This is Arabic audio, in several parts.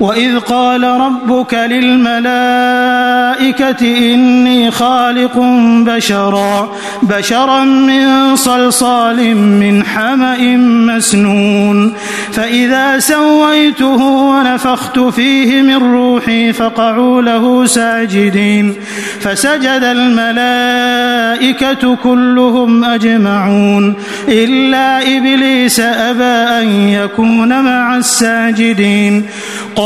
واذ قال ربك للملائكه اني خالق بشرا بشرا من صلصال من حما مسنون فاذا سويته ونفخت فيه من روحي فقعوا له ساجدين فسجد الملائكه كلهم اجمعون الا ابليس ابى ان يكون مع الساجدين. قال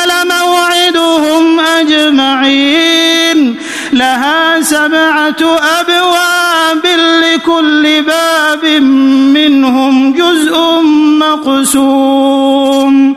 قال موعدهم أجمعين لها سبعة أبواب لكل باب منهم جزء مقسوم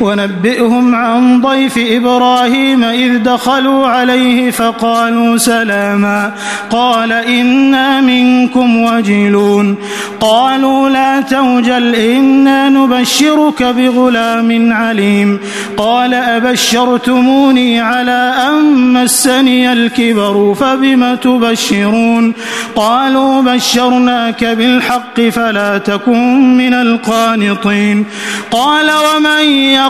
ونبئهم عن ضيف إبراهيم إذ دخلوا عليه فقالوا سلاما قال إنا منكم وجلون قالوا لا توجل إنا نبشرك بغلام عليم قال أبشرتموني على أن مسني الكبر فبم تبشرون قالوا بشرناك بالحق فلا تكن من القانطين قال ومن يقول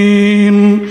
الظالمين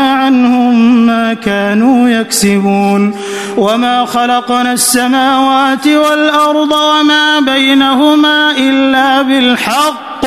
عنهم ما كانوا يكسبون وما خلقنا السماوات والأرض وما بينهما إلا بالحق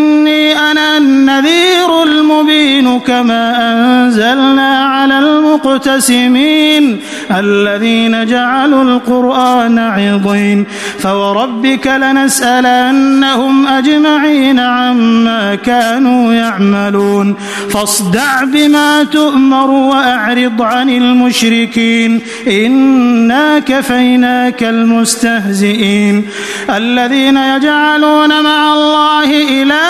إني أنا النذير المبين كما أنزلنا على المقتسمين الذين جعلوا القرآن عظيم فوربك لنسألنهم أجمعين عما كانوا يعملون فاصدع بما تؤمر وأعرض عن المشركين إنا كفيناك المستهزئين الذين يجعلون مع الله إله